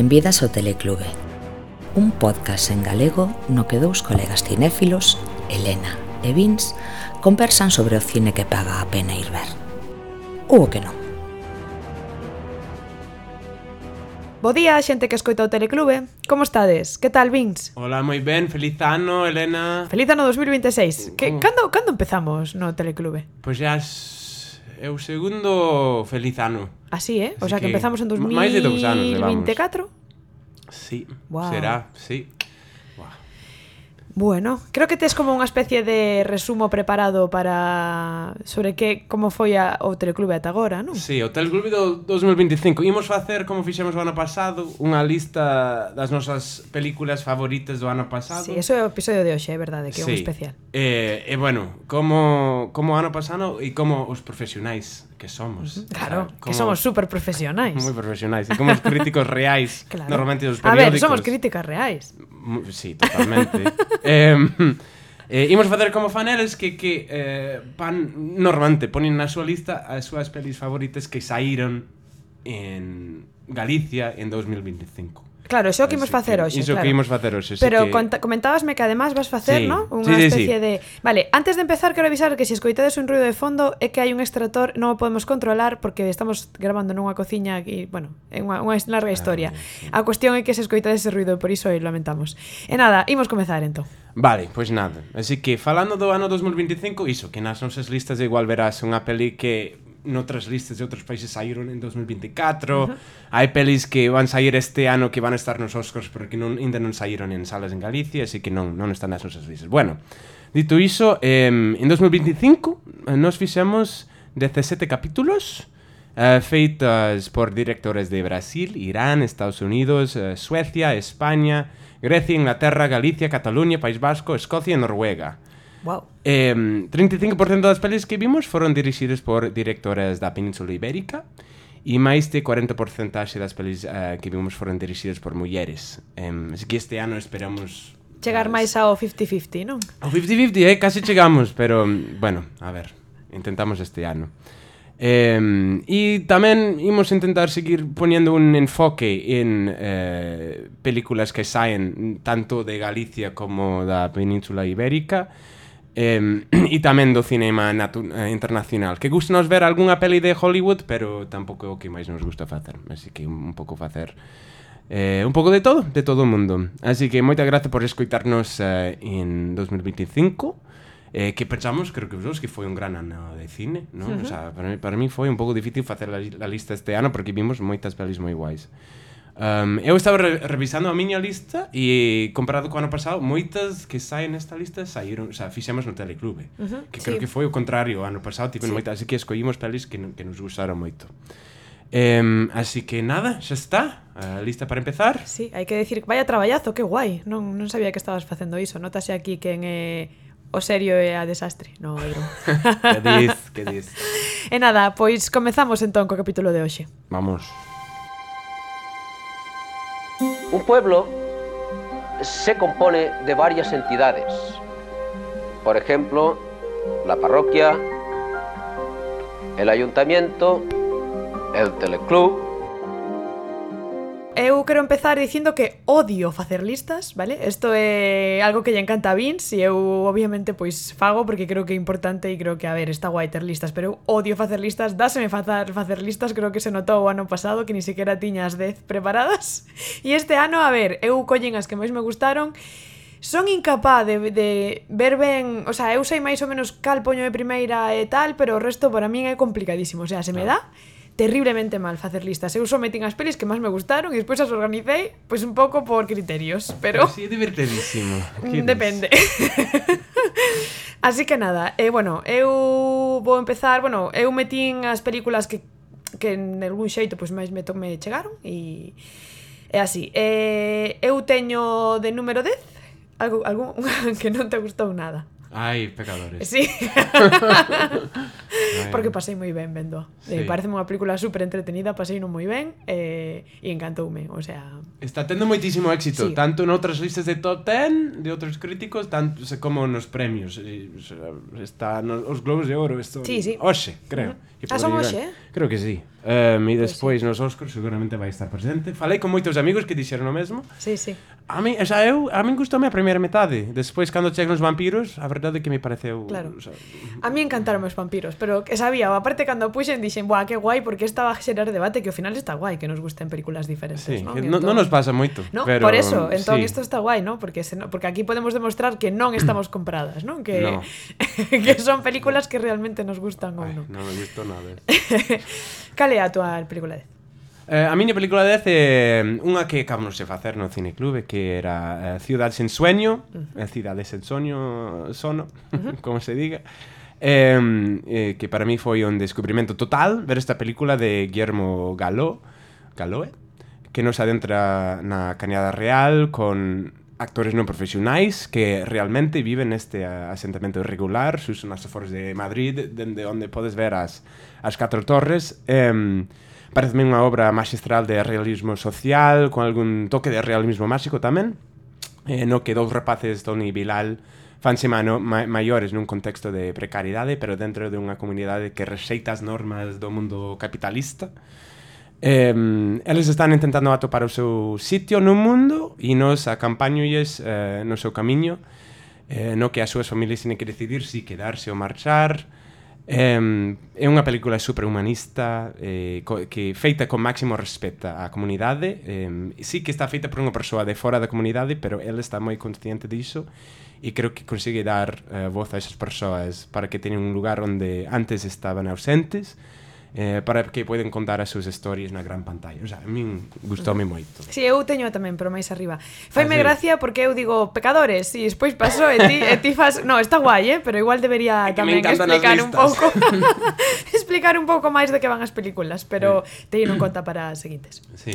Benvidas ao Teleclube. Un podcast en galego no que dous colegas cinéfilos, Elena e Vins, conversan sobre o cine que paga a pena ir ver. Ou o que non. Bo día, xente que escoita o Teleclube. Como estades? Que tal, Vins? Hola, moi ben, feliz ano, Elena. Feliz ano 2026 que, uh. cando, cando empezamos no Teleclube? Pois pues ya É o segundo feliz ano. Así, eh? Así o sea que, que empezamos en 2024. Máis de dous anos levamos. Sí, wow. será, sí. Bueno, creo que tes como unha especie de resumo preparado para sobre que como foi a o Teleclube ata agora, non? Sí, o Teleclube do 2025. Imos facer como fixemos o ano pasado, unha lista das nosas películas favoritas do ano pasado. Sí, eso é o episodio de hoxe, é verdade, que é sí. un especial. Eh, e eh, bueno, como como ano pasado e como os profesionais que somos. Claro, o sea, como... que somos super profesionais. Moi profesionais, e como os críticos reais claro. normalmente dos periódicos. A ver, somos críticas reais. Sí, totalmente. eh, Eh, imos facer como fan eles que, que eh, pan normalmente ponen na súa lista as súas pelis favoritas que saíron en Galicia en 2025. Claro, iso que imos facer hoxe. Iso claro. que imos facer hoxe. Pero que... comentabasme que además vas facer, sí. no? Unha sí, sí, especie sí. de... Vale, antes de empezar quero avisar que se si escoitades un ruido de fondo é que hai un extractor, non o podemos controlar porque estamos grabando nunha cociña e, bueno, é unha, unha larga historia. Ah, sí. A cuestión é que se escoitades ese ruido, por iso e lamentamos. E nada, imos comezar entón. Vale, pois nada. Así que falando do ano 2025, iso, que nas nosas listas igual verás unha peli que noutras listas de outros países saíron en 2024. Hai pelis que van sair este ano que van a estar nos Oscars pero que non, ainda non saíron en salas en Galicia, así que non, non están nas nosas listas. Bueno, dito iso, eh, en 2025 eh, nos fixemos 17 capítulos eh, feitas por directores de Brasil, Irán, Estados Unidos, eh, Suecia, España, Grecia, Inglaterra, Galicia, Cataluña, País Vasco, Escocia e Noruega. Wow. Eh, 35% das pelis que vimos foron dirixidas por directores da Península Ibérica e máis de 40% das pelis eh, que vimos foron dirixidas por mulleres. Eh, así que este ano esperamos... Chegar máis ao 50-50, non? Ao 50-50, eh? Casi chegamos, pero, bueno, a ver, intentamos este ano. Eh, e tamén imos intentar seguir poniendo un enfoque en eh, películas que saen tanto de Galicia como da Península Ibérica, eh, e tamén do cinema eh, internacional. Que gusta nos ver algunha peli de Hollywood, pero tampouco é o que máis nos gusta facer. Así que un pouco facer eh, un pouco de todo, de todo o mundo. Así que moita gracia por escoitarnos eh, en 2025. Eh, que pensamos, creo que vos que foi un gran ano de cine, ¿no? Uh -huh. o sea, para, mí, para mí foi un pouco difícil facer a lista este ano porque vimos moitas pelis moi guais. Um, eu estaba re revisando a miña lista e comparado co ano pasado, moitas que saen nesta lista saíron, xa, o sea, fixemos no teleclube, uh -huh, que sí. creo que foi o contrario o ano pasado, tipo, sí. moitas, así que escollimos pelis que, que nos gustaron moito. Um, así que nada, xa está uh, Lista para empezar Sí, hai que decir, vaya traballazo, que guai Non, non sabía que estabas facendo iso Notase aquí que en eh, o serio é a desastre Non, é broma Que diz, que diz E nada, pois comezamos entón co capítulo de hoxe Vamos Vamos Un pueblo se compone de varias entidades. Por ejemplo, la parroquia, el ayuntamiento, el teleclub, Eu quero empezar dicindo que odio facer listas, vale? Isto é algo que lle encanta a Vince e eu obviamente pois fago porque creo que é importante e creo que a ver, está guai ter listas, pero eu odio facer listas, dáseme facer facer listas, creo que se notou o ano pasado que ni siquiera tiña as 10 preparadas. E este ano, a ver, eu collen as que máis me gustaron son incapaz de, de ver ben, o sea, eu sei máis ou menos cal poño de primeira e tal, pero o resto para min é complicadísimo, o sea, se me dá terriblemente mal facer listas. Eu só metín as pelis que máis me gustaron e despois as organicei pois un pouco por criterios, pero... Pero sí, é divertidísimo. Mm, depende. Así que nada, eh, bueno, eu vou empezar, bueno, eu metín as películas que, que en algún xeito pois máis me, me chegaron e é así. Eh, eu teño de número 10 algo, algún que non te gustou nada. Ai, pecadores. Sí. Porque pasei moi ben vendo. Sí. Eh, parece unha película super entretenida, pasei non moi ben eh, e encantoume, o sea... Está tendo moitísimo éxito, sí. tanto noutras listas de top 10 de outros críticos, tanto como nos premios. Está nos, os Globos de Oro, isto... Sí, sí. Oxe, creo. Uh -huh que ah, son hoxe, eh? Creo que sí. Um, e despois sí. nos Oscars seguramente vai estar presente. Falei con moitos amigos que dixeron o mesmo. Sí, sí. A mí, xa eu, a min gustoume a primeira metade. Despois, cando chegan os vampiros, a verdade é que me pareceu... Claro. O sea, a mí encantaron os vampiros, pero que sabía, aparte cando puxen, dixen, buah, que guai, porque esta va a xerar debate, que ao final está guai que nos gusten películas diferentes, sí, non? Non no entón nos pasa moito. No, pero, por eso, entón sí. isto está guai, ¿no? Porque, se, porque aquí podemos demostrar que non estamos compradas, non? Que, no. que son películas que realmente nos gustan ou non. Non, me non nada. Cal é a tua película 10? Eh, a miña película 10 é eh, unha que acabamos de facer no Cine Clube que era eh, Ciudad sen sueño uh -huh. Eh, Cidade sen soño sono, uh -huh. como se diga eh, eh, que para mí foi un descubrimento total ver esta película de Guillermo Galo Galoe que nos adentra na Cañada Real con actores non profesionais que realmente viven neste asentamento irregular, sus nas aforas de Madrid, dende onde podes ver as, as catro torres. Eh, pareceme unha obra magistral de realismo social, con algún toque de realismo máxico tamén, eh, no que dous rapaces, Tony e Bilal, fanse mano ma maiores nun contexto de precariedade, pero dentro de unha comunidade que rexeita as normas do mundo capitalista, Eh, eles están intentando atopar o seu sitio no mundo e nos acampañolles eh, no seu camiño eh, no que as súas familias tienen que decidir si quedarse ou marchar. Eh, é unha película superhumanista eh, co, que feita con máximo respeto á comunidade. Eh, sí que está feita por unha persoa de fora da comunidade pero ele está moi consciente disso e creo que consigue dar eh, voz a esas persoas para que teñan un lugar onde antes estaban ausentes. e eh, para que poden contar as súas historias na gran pantalla. O sea, a min gustoume moito. Si, sí, eu teño tamén, pero máis arriba. Faime ah, gracia porque eu digo pecadores e despois paso e ti, e ti fas... No, está guai, eh? pero igual debería tamén explicar un pouco explicar un pouco máis de que van as películas, pero sí. teño en conta para as seguintes. Sí.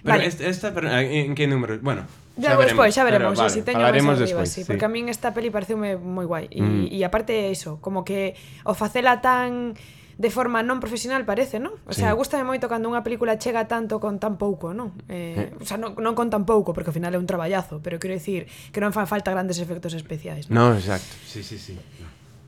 Pero vale. esta, esta pero, eh, en que número? Bueno, Ya veremos. Despois, xa veremos, pero, vale, si teño máis arriba, despois, sí, sí, porque a min esta peli pareceume moi guai e mm. e aparte iso, como que o facela tan de forma non profesional parece, non? O sea, sí. gustame moito cando unha película chega tanto con tan pouco, non? Eh, eh. O sea, non, non con tan pouco, porque ao final é un traballazo, pero quero dicir que non fan falta grandes efectos especiais, non? No, exacto. Sí, sí, sí.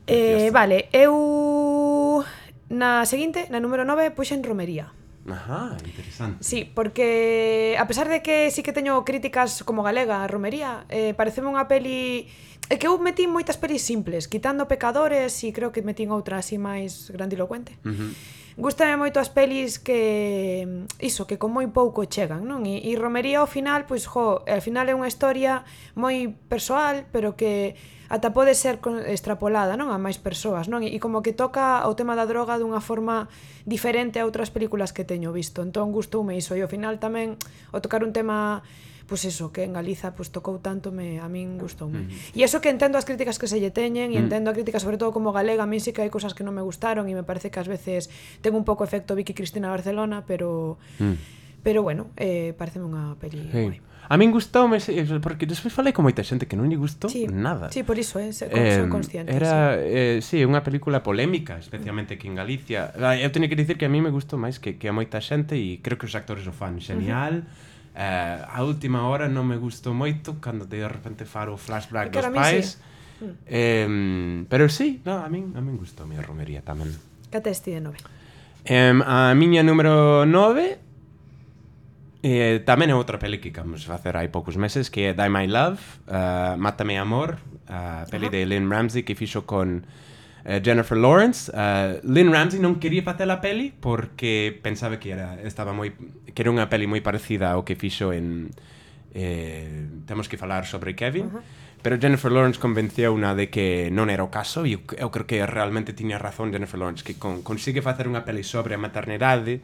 Eh, vale, eu na seguinte, na número 9, puxen romería. Ajá, interesante. Sí, porque a pesar de que sí que teño críticas como galega a Romería, eh, pareceme unha peli... É que eu metín moitas pelis simples, quitando pecadores e creo que metín outra así máis grandilocuente. Uh -huh. Gústame moito as pelis que iso, que con moi pouco chegan, non? E, e Romería ao final, pois jo, ao final é unha historia moi persoal, pero que ata pode ser extrapolada, non, a máis persoas, non? E, e como que toca o tema da droga dunha forma diferente a outras películas que teño visto. Entón gustoume iso e ao final tamén o tocar un tema pois eso, que en Galiza pois tocou tanto me a min gustoume. Mm. E eso que entendo as críticas que se lle teñen e mm. entendo a crítica sobre todo como galega, a min sí que hai cousas que non me gustaron e me parece que ás veces ten un pouco efecto Vicky Cristina Barcelona, pero mm. Pero bueno, eh, pareceme unha peli sí. guai. A min gustoume eh, porque despois falei con moita xente que non lle gustou sí. nada. Sí, por iso, eh, son eh, consciente. Era, sí. eh, sí, unha película polémica, especialmente aquí en Galicia. Ah, eu teño que dicir que a mí me gustou máis que, que a moita xente e creo que os actores o fan genial. Uh -huh eh, a última hora non me gustou moito cando de repente faro o flashback Porque dos pais. Sí. Eh, pero sí, no, a min, a min gustou a romería tamén. Catesti de nove. Eh, a miña número 9 Eh, tamén é outra peli que vamos facer hai poucos meses que é Die My Love, uh, Mátame Amor, a peli Ajá. de Lynn Ramsey que fixo con eh, Jennifer Lawrence. Uh, Lynn Ramsey non quería facer a peli porque pensaba que era estaba moi que era unha peli moi parecida ao que fixo en eh, temos que falar sobre Kevin. Uh -huh. Pero Jennifer Lawrence convenceu una de que non era o caso e eu, eu creo que realmente tiña razón Jennifer Lawrence que con, consigue facer unha peli sobre a maternidade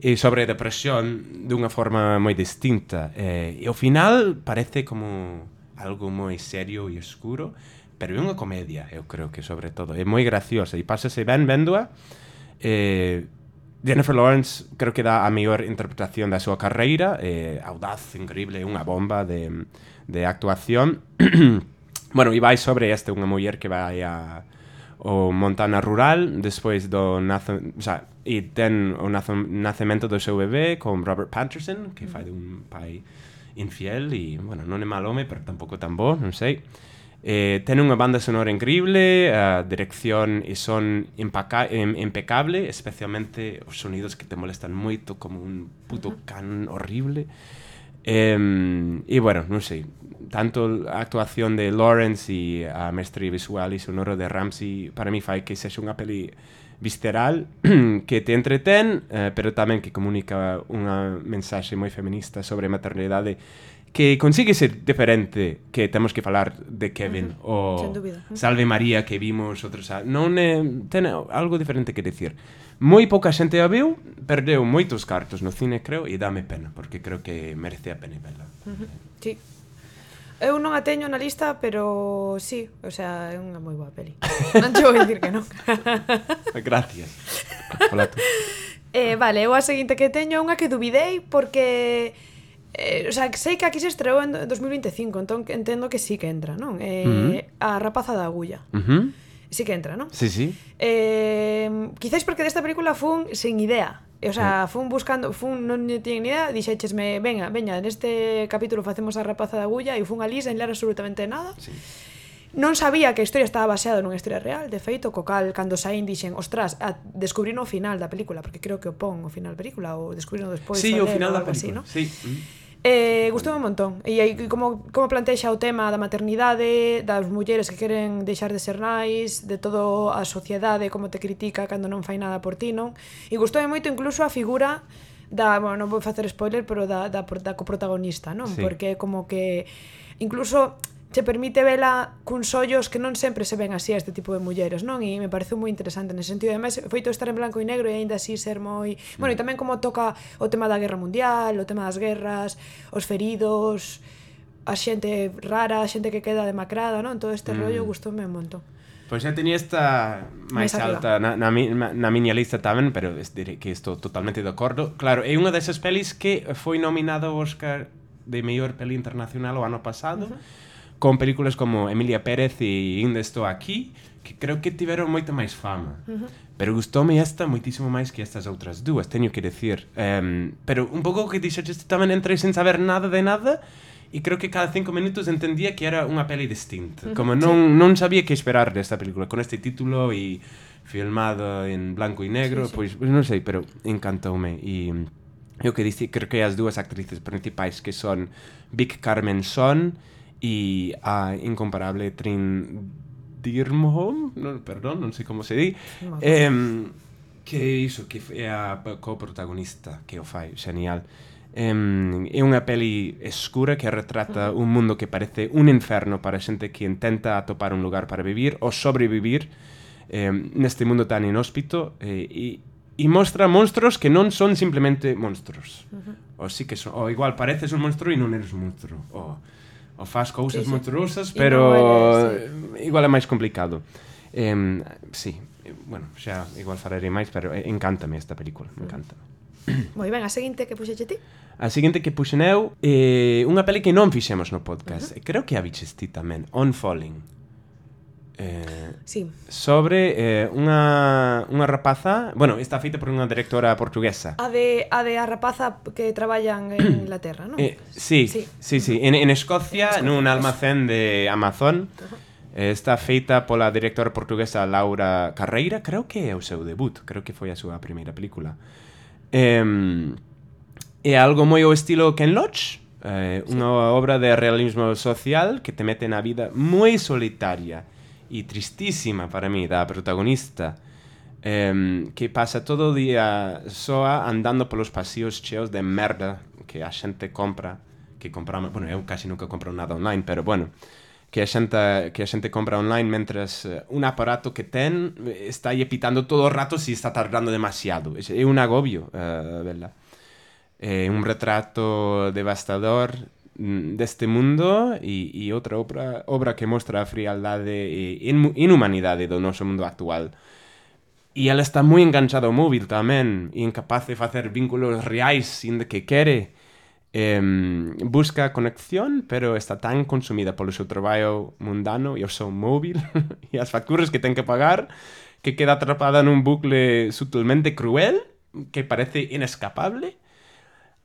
e sobre a depresión dunha forma moi distinta. Eh, e ao final parece como algo moi serio e escuro, pero é unha comedia, eu creo que sobre todo. É moi graciosa e pásase ben véndoa. Eh, Jennifer Lawrence creo que dá a mellor interpretación da súa carreira, eh, audaz, increíble, unha bomba de, de actuación. bueno, e vai sobre este unha muller que vai a o montana rural despois do nazo, o sea, e ten o nazo, nacemento do seu bebé con Robert Patterson, que fai de un pai infiel e, bueno, non é mal home, pero tampouco tan bo, non sei. Eh, tiene una banda sonora increíble, uh, dirección y son impecable, especialmente los sonidos que te molestan mucho, como un puto can horrible. Eh, y bueno, no sé, tanto la actuación de Lawrence y a maestría visual y sonoro de Ramsey, para mí fai que sexa una peli visceral que te entretén, eh, pero también que comunica un mensaje muy feminista sobre maternidad que consigue ser diferente que temos que falar de Kevin uh -huh. o Salve María que vimos outros a... non é ten algo diferente que decir moi pouca xente a viu perdeu moitos cartos no cine creo e dame pena porque creo que merece a pena verla uh -huh. sí. Eu non a teño na lista, pero sí, o sea, é unha moi boa peli. non te vou dicir que non. Gracias. Eh, vale, eu a seguinte que teño é unha que dubidei porque Eh, o sea, sei que aquí se estreou en 2025, entón entendo que sí que entra, non? Eh, uh -huh. A rapaza da agulla. Uh -huh. Sí que entra, non? Sí, sí. Eh, quizáis porque desta película fun sen idea. O sea, fun buscando, fun, non tiñen ni idea, dixéchesme, venga, veña, neste capítulo facemos a rapaza da agulla e fun a sen en ler absolutamente nada. Sí non sabía que a historia estaba baseada nunha historia real, de feito, co cal, cando saín dixen, ostras, a descubrir o final da película, porque creo que o pon o final da película, ou descubrirno despois, sí, o final da película, así, ¿no? sí. Mm. Eh, gustou un montón. E aí como como plantexa o tema da maternidade, das mulleres que queren deixar de ser nais, de todo a sociedade como te critica cando non fai nada por ti, non? E gustoume moito incluso a figura da, bueno, non vou facer spoiler, pero da da, da coprotagonista, non? Sí. Porque como que incluso che permite vela cuns ollos que non sempre se ven así a este tipo de mulleres, non? E me parece moi interesante nese sentido. Ademais, feito estar en blanco e negro e aínda así ser moi... Bueno, e mm. tamén como toca o tema da guerra mundial, o tema das guerras, os feridos, a xente rara, a xente que queda demacrada, non? Todo este mm. rollo gustoume un montón. Pois xa tenía esta máis alta na, na, na, na miña lista tamén, pero dire que estou totalmente de acordo. Claro, é unha desas pelis que foi nominada ao Oscar de mellor peli internacional o ano pasado. Uh -huh con películas como Emilia Pérez e Ainda Estou Aquí, que creo que tiveron moita máis fama. Uh -huh. Pero gustoume esta moitísimo máis que estas outras dúas, teño que decir. Um, pero un pouco o que dixeste tamén entrei sen saber nada de nada, e creo que cada cinco minutos entendía que era unha peli distinta. Uh -huh. Como non, non sabía que esperar desta película, con este título e filmado en blanco e negro, sí, sí. pois, pois non sei, pero encantoume. E eu que dixi, creo que as dúas actrices principais que son Vic Carmen Son y a Incomparable Trindirmo, no, perdón, non sei como se di, no, eh, que iso, que é a coprotagonista, que o fai, genial. Um, é unha peli escura que retrata un mundo que parece un inferno para xente que intenta atopar un lugar para vivir ou sobrevivir eh, neste mundo tan inhóspito eh, e, e mostra monstruos que non son simplemente monstruos. Uh -huh. Ou sí que son, ou igual pareces un monstruo e non eres un monstruo. Ou, ou faz cousas sí, sí. moi trusas, pero eres, sí. igual é máis complicado. Em, sí, bueno, xa igual falarei máis, pero eh, encántame esta película, mm. me encanta. Moi ben, a seguinte que puxeche ti? A seguinte que puxen eu é eh, unha peli que non fixemos no podcast. Uh -huh. Creo que a viches ti tamén, On Falling eh, sí. sobre eh, unha, unha rapaza, bueno, está feita por unha directora portuguesa. A de a, de a rapaza que traballan en Inglaterra, non? Eh, sí, sí, sí, sí. En, en Escocia, Escocia nun almacén de Amazon. eh. Está feita pola directora portuguesa Laura Carreira, creo que é o seu debut, creo que foi a súa primeira película. Eh, é algo moi o estilo Ken Loach, eh, unha sí. obra de realismo social que te mete na vida moi solitaria. E tristísima para mí da protagonista eh, que pasa todo o día soa andando polos pasillos cheos de merda que a xente compra que compramos, bueno, eu casi nunca compro nada online, pero bueno, que a xente que a xente compra online mentras eh, un aparato que ten eh, está pitando todo o rato se está tardando demasiado. É é un agobio, uh, vela. É un retrato devastador Mm, deste mundo e, e outra obra, obra que mostra a frialdade e inhumanidade do noso mundo actual. E ela está moi enganchada ao móvil tamén, e incapaz de facer vínculos reais sin de que quere. Eh, busca conexión, pero está tan consumida polo seu traballo mundano e o seu móvil e as facturas que ten que pagar que queda atrapada nun bucle sutilmente cruel que parece inescapable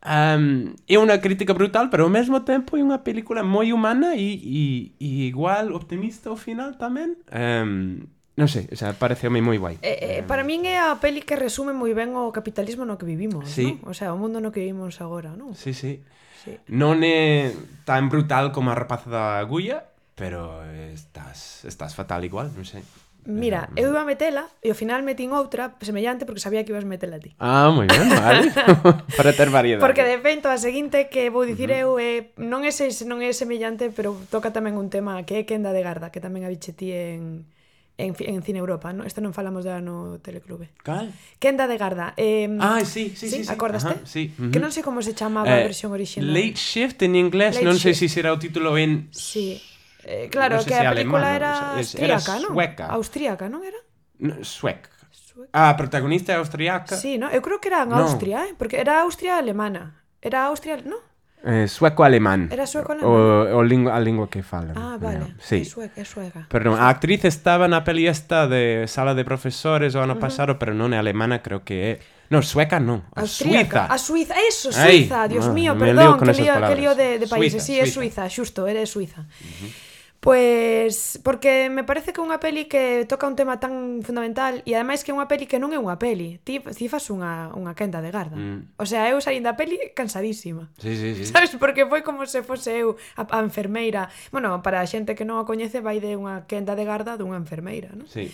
Um, é unha crítica brutal, pero ao mesmo tempo é unha película moi humana e, e, e igual optimista ao final tamén. Um, non sei, o sea, pareceume moi guai. Eh, eh, ehm. para min é a peli que resume moi ben o capitalismo no que vivimos, sí. non? O sea, o mundo no que vivimos agora, non? Sí, sí. sí. Non é tan brutal como a rapaza da agulla, pero estás, estás fatal igual, non sei. Mira, eu iba a metela e ao final metín outra semellante porque sabía que ibas metela ti. Ah, moi ben, vale. Para ter variedade. Porque de feito a seguinte que vou dicir uh -huh. eu é non é se, non é semellante, pero toca tamén un tema que é Quenda de Garda, que tamén abiche ti en en, en Cine Europa, no? Isto non falamos da no Teleclube. Cal? Quenda de Garda. Eh, ah, sí, sí, sí. sí, sí acordaste? Ajá, sí. Uh -huh. Que non sei como se chamaba eh, a versión original. Late Shift en inglés, Late non sei se será o título en... Sí. Eh, claro, no sé que a película alemán, era austríaca, era sueca. non? Austríaca, non era? No, sueca. sueca. A protagonista é austriaca? Sí, no? eu creo que era en no. Austria, eh? porque era Austria alemana. Era Austria, non? Eh, sueco-alemán. Era sueco-alemán? O, o lingua, a lingua que falan. Ah, vale. No. Sí. É sueca, é sueca. Perdón, a actriz estaba na peli esta de Sala de Profesores o ano uh -huh. pasado, pero non é alemana, creo que é... No, sueca non, a Austríaca. Suiza. A Suiza, eso, Suiza, Ay, Dios no, mío, perdón, que lío, que lío de, de países. Suiza, sí, Suiza. é Suiza, xusto, é Suiza. Uh -huh. Pois, porque me parece que é unha peli que toca un tema tan fundamental e ademais que é unha peli que non é unha peli. Ti, ti fas unha, unha quenda de garda. Mm. O sea, eu saín da peli cansadísima. Sí, sí, sí. Sabes? Porque foi como se fose eu a, a enfermeira. Bueno, para a xente que non a coñece vai de unha quenda de garda dunha enfermeira, non? Sí.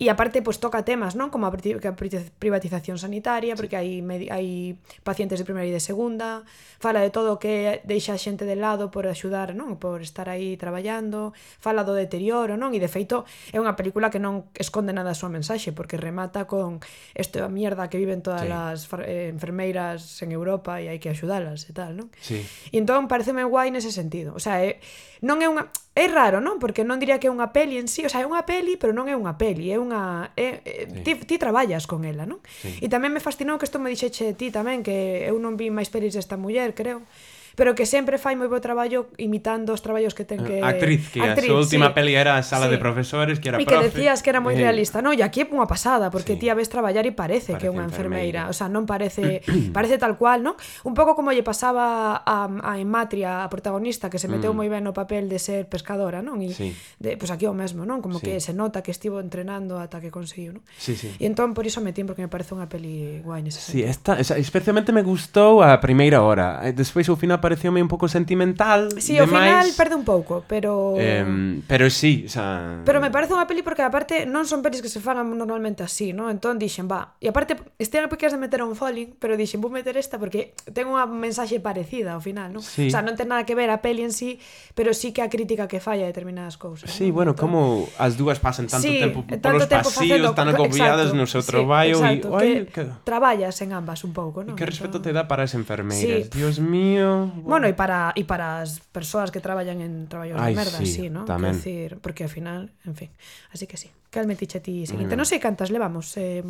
E aparte, pues toca temas, non? Como a privatización sanitaria, porque hai, hai pacientes de primeira e de segunda, fala de todo o que deixa a xente de lado por axudar, non? Por estar aí traballando, fala do deterioro, non? E de feito, é unha película que non esconde nada a súa mensaxe, porque remata con esta mierda que viven todas sí. as eh, enfermeiras en Europa e hai que axudalas e tal, non? Sí. E entón, pareceme guai nese sentido. O sea, é, non é unha É raro, non? Porque non diría que é unha peli en sí, o sea, é unha peli, pero non é unha peli, é unha é, é sí. ti, ti traballas con ela, non? Sí. E tamén me fascinou que isto me dixeche ti tamén que eu non vi máis pelis desta muller, creo pero que sempre fai moi bo traballo imitando os traballos que ten eh, que... Actriz, que Actriz, a súa última sí. peli era a sala sí. de profesores, que era profe... E que profe. decías que era moi eh, realista, non? E aquí é unha pasada, porque sí. ti a ves traballar e parece, parece que é unha enfermeira. enfermeira. O sea, non parece... parece tal cual, non? Un pouco como lle pasaba a, a Ematria, a protagonista, que se meteu mm. moi ben no papel de ser pescadora, non? E sí. de, pues aquí o mesmo, non? Como sí. que se nota que estivo entrenando ata que conseguiu, non? Sí, sí. E entón por iso metín, porque me parece unha peli guai nese sentido. Sí, esta, especialmente me gustou a primeira hora. Eh, despois o final pareceu un pouco sentimental. Si, sí, ao final perde un pouco, pero... Eh, pero sí, o Sea... Pero me parece unha peli porque aparte non son pelis que se fagan normalmente así, no Entón dixen, va... E aparte, este ano porque de meter un falling, pero dixen, vou meter esta porque ten unha mensaxe parecida ao final, no? Sí. O sea, non ten nada que ver a peli en sí, pero sí que a crítica que falla a determinadas cousas. Sí, non? bueno, entón... como as dúas pasan tanto sí, tempo polos tanto pasillos, facendo... tan acopiadas no seu traballo sí, exacto, e... Oi, que... que... Traballas en ambas un pouco, no Que respeto entón... te dá para as enfermeiras, sí. Dios mío bueno. e para e para as persoas que traballan en traballos Ai, de merda, sí, sí ¿no? Tamén. Decir, porque ao final, en fin. Así que sí. Calme ti ti seguinte. Non sei cantas levamos. Eh...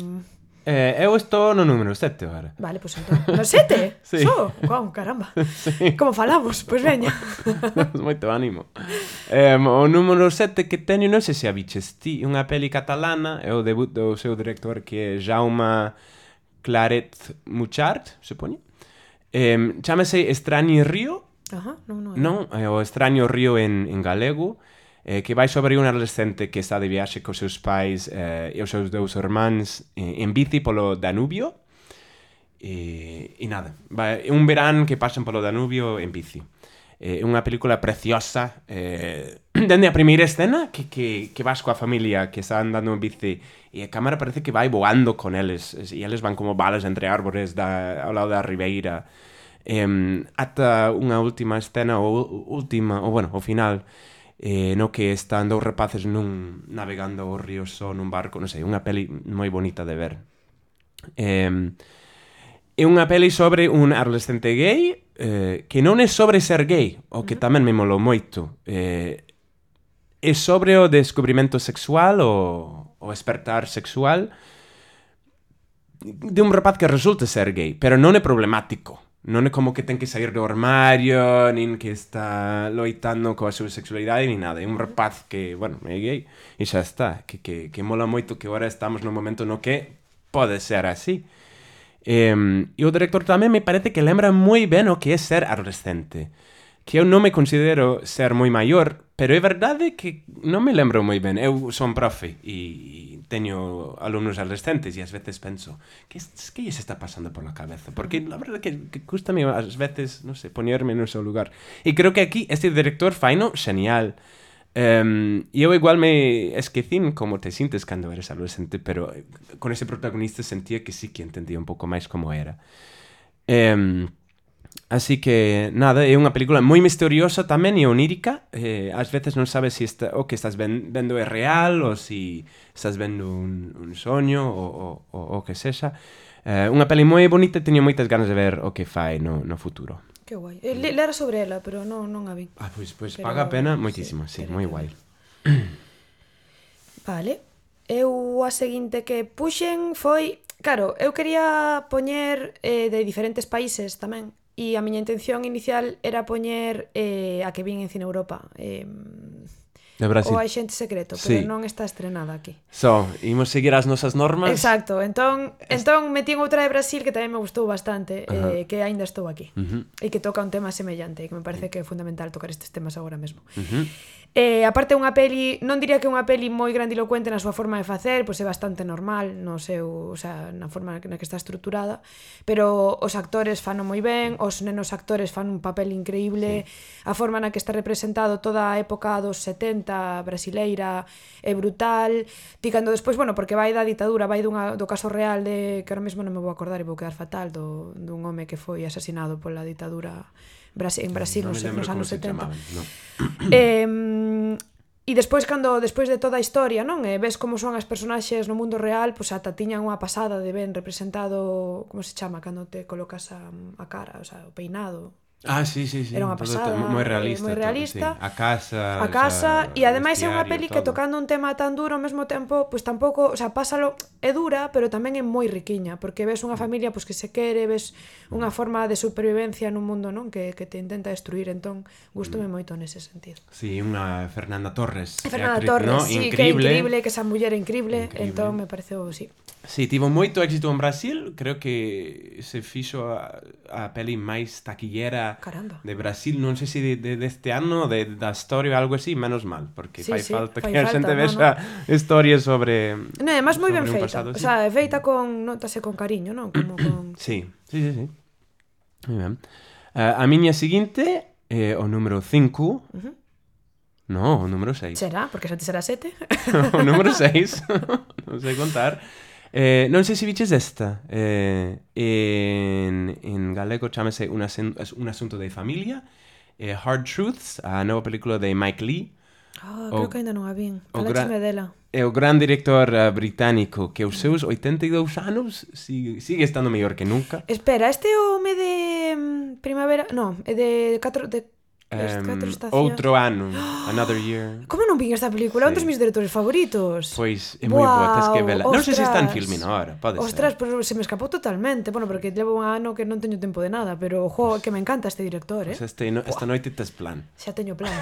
Eh, eu estou no número 7 agora. Vale, pois pues, entón. No 7? sí. Só? So, wow, caramba. Sí. Como falamos? Pois pues, veña. moito ánimo. Eh, o número 7 que teño, non sei se a biches ti, unha peli catalana, é o debut do seu director que é Jaume Claret Muchart, se poñe? Eh, chámese Estraño Río. Ajá, non, non. non é eh, o Estraño Río en, en galego, eh, que vai sobre un adolescente que está de viaxe cos seus pais eh, e os seus dous irmáns eh, en bici polo Danubio. E, e nada, vai, un verán que pasan polo Danubio en bici. Eh, é eh, unha película preciosa. Eh, dende a primeira escena que, que, que vas coa familia que está andando en bici e a cámara parece que vai voando con eles e eles van como balas entre árbores da, ao lado da ribeira. Eh, ata unha última escena ou última, ou bueno, o final eh, no que están dous rapaces nun navegando o río só nun barco, non sei, unha peli moi bonita de ver. Eh, É unha peli sobre un adolescente gay eh, que non é sobre ser gay, o que tamén me molou moito. Eh, é sobre o descubrimento sexual, o, o despertar sexual, de un rapaz que resulta ser gay, pero non é problemático. Non é como que ten que sair do armario, nin que está loitando coa súa sexualidade, nin nada. É un rapaz que, bueno, é gay e xa está. Que, que, que mola moito que agora estamos no momento no que pode ser así. Uh Eh, e o director tamén me parece que lembra moi ben o que é ser adolescente. Que eu non me considero ser moi maior, pero é verdade que non me lembro moi ben. Eu son profe e teño alumnos adolescentes e ás veces penso que, que lles está pasando por la cabeza? Porque la verdade que, que custame ás veces, non sei, poñerme no seu lugar. E creo que aquí este director faino xenial. genial Um, eu igual me esquecín como te sintes cando eres adolescente, pero eh, con ese protagonista sentía que sí que entendía un pouco máis como era. Um, así que, nada, é unha película moi misteriosa tamén e onírica. Eh, ás veces non sabes si está, o que estás ven, vendo é real ou si estás vendo un, un soño ou o, o, o que sexa. Eh, unha peli moi bonita e teño moitas ganas de ver o que fai no, no futuro. Que guai. Eh, le, lera sobre ela, pero non, non a vi. Ah, pois, pois pero, paga a pena moitísimo, sí, sí moi guai. Vale. Eu a seguinte que puxen foi... Claro, eu quería poñer eh, de diferentes países tamén, e a miña intención inicial era poñer eh, a que vin en Cine Europa. Eh, de Brasil. ou Axente Secreto, pero sí. non está estrenada aquí. So, imos seguir as nosas normas. Exacto, entón, es... entón metín outra de Brasil que tamén me gustou bastante, uh -huh. eh, que aínda estou aquí, uh -huh. e que toca un tema semellante, e que me parece que é fundamental tocar estes temas agora mesmo. Uh -huh. Eh, aparte unha peli, non diría que é unha peli moi grandilocuente na súa forma de facer, pois é bastante normal no seu, o sea, na forma na que está estruturada, pero os actores fano moi ben, os nenos actores fan un papel increíble, sí. a forma na que está representado toda a época dos 70 brasileira é brutal, ti cando despois, bueno, porque vai da ditadura, vai dunha, do caso real de que ahora mesmo non me vou acordar e vou quedar fatal do, dun home que foi asesinado pola ditadura Brasil, en Brasil no nos, nos anos 70. Chamaban, no. Eh, E despois cando despois de toda a historia, non? E ves como son as personaxes no mundo real, pois ata tiñan unha pasada de ben representado, como se chama cando te colocas a, a cara, o sea, o peinado, Ah, sí, sí, sí. Era unha pasada. Moi eh, realista. Moi realista. Todo, sí. A casa. A casa. E ademais é unha peli todo. que tocando un tema tan duro ao mesmo tempo, pois pues, tampouco, o sea, pásalo, é dura, pero tamén é moi riquiña, porque ves unha mm. familia pois pues, que se quere, ves unha mm. forma de supervivencia nun mundo, non, que, que te intenta destruir, entón, gustome mm. moito nese sentido. Sí, unha Fernanda Torres. Fernanda actriz, Torres, no? sí, increíble. que é increíble, que esa muller é increíble, increíble, entón me pareceu, sí. Sí, tivo moito éxito en Brasil, creo que se fixo a, a peli máis taquillera Caramba. de Brasil, non sei se de, de, deste de ano, de, da historia ou algo así, menos mal, porque sí, fai sí, falta fai que falta, a xente no, vexa no. historia sobre Non, é máis moi ben feita. Pasado, o sea, é feita con notase con cariño, non? Como con Sí, sí, sí, sí. Muy ben. Uh, a miña seguinte é eh, o número 5. Uh -huh. No, o número 6. Será, porque xa te será 7. o número 6. non sei contar. Eh, non sei se biches esta. Eh, en, en galego chamase un, asen- un asunto de familia. Eh, Hard Truths, a nova película de Mike Lee. Ah, O- creo que ainda non a vin. Falácheme dela. É o gran director uh, británico que aos seus 82 anos sigue, sigue estando mellor que nunca. Espera, este é o home de mm, primavera... Non, é de catro... De... Um, outro ano, Another Year. Como non vin esta película? Sí. Un dos meus directores favoritos. Pois é moi boa, tens que vela. Non sei se está en filme no, ahora, pode ostras, ser. Ostras, pero se me escapou totalmente. Bueno, porque llevo un ano que non teño tempo de nada, pero jo, pois. que me encanta este director, pois eh. Pues este, no, esta noite tes plan. Xa teño plan.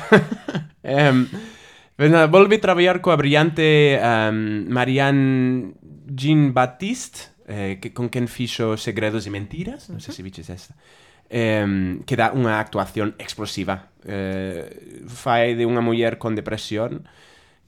um, Pues nada, volve traballar coa brillante um, Marianne Jean Baptiste, eh, que, con quen fixo Segredos e Mentiras, uh -huh. non sei se viches esta eh, que dá unha actuación explosiva. Eh, fai de unha muller con depresión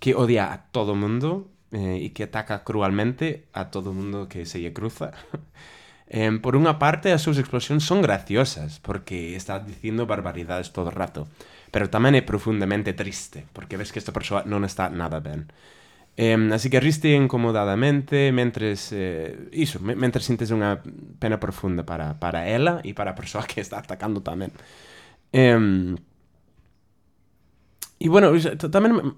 que odia a todo o mundo eh, e que ataca cruelmente a todo o mundo que se lle cruza. eh, por unha parte, as súas explosións son graciosas, porque está dicindo barbaridades todo o rato. Pero tamén é profundamente triste, porque ves que esta persoa non está nada ben. Eh, así que riste incomodadamente mentres eh, iso, mentres sintes unha pena profunda para, para ela e para a persoa que está atacando tamén. Eh, e bueno, tamén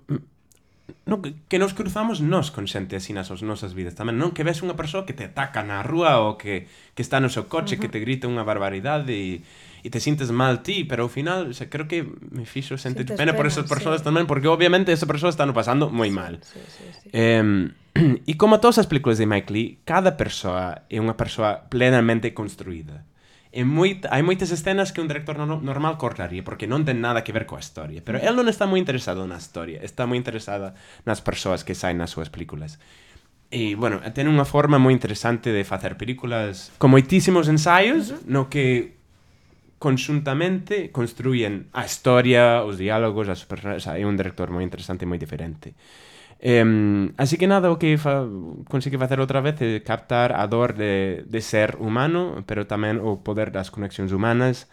no, que nos cruzamos nós con xente así nas nosas vidas tamén, non? Que ves unha persoa que te ataca na rúa ou que, que está no seu coche, uh -huh. que te grita unha barbaridade e e te sintes mal ti, pero ao final, o sea, creo que me fixo sentir Sintes pena, pena por esas persoas sí. tamén, porque obviamente esas persoas están pasando moi mal. Sí, sí, sí. Eh, e como todas as películas de Mike Lee, cada persoa é unha persoa plenamente construída. E moi, hai moitas escenas que un director no, normal cortaría porque non ten nada que ver coa historia pero el non está moi interesado na historia está moi interesada nas persoas que saen nas súas películas E, bueno, ten unha forma moi interesante de facer películas con moitísimos ensaios uh -huh. no que conxuntamente construyen a historia, os diálogos, as personas, hai un director moi interesante e moi diferente. Um, así que nada, o que fa, consigue facer outra vez é captar a dor de, de ser humano, pero tamén o poder das conexións humanas.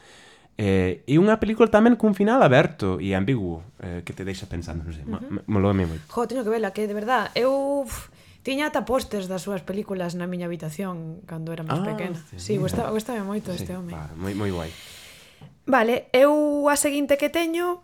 Eh, e unha película tamén cun final aberto e ambiguo, eh, que te deixa pensando, non sei, uh -huh. molou a mí moito. Jo, teño que vela, que de verdad, eu... Uf, tiña ata postes das súas películas na miña habitación cando era máis ah, pequena. Sí, sí gustaba, gustaba moito sí, este home. Moi moi guai. Vale, eu a seguinte que teño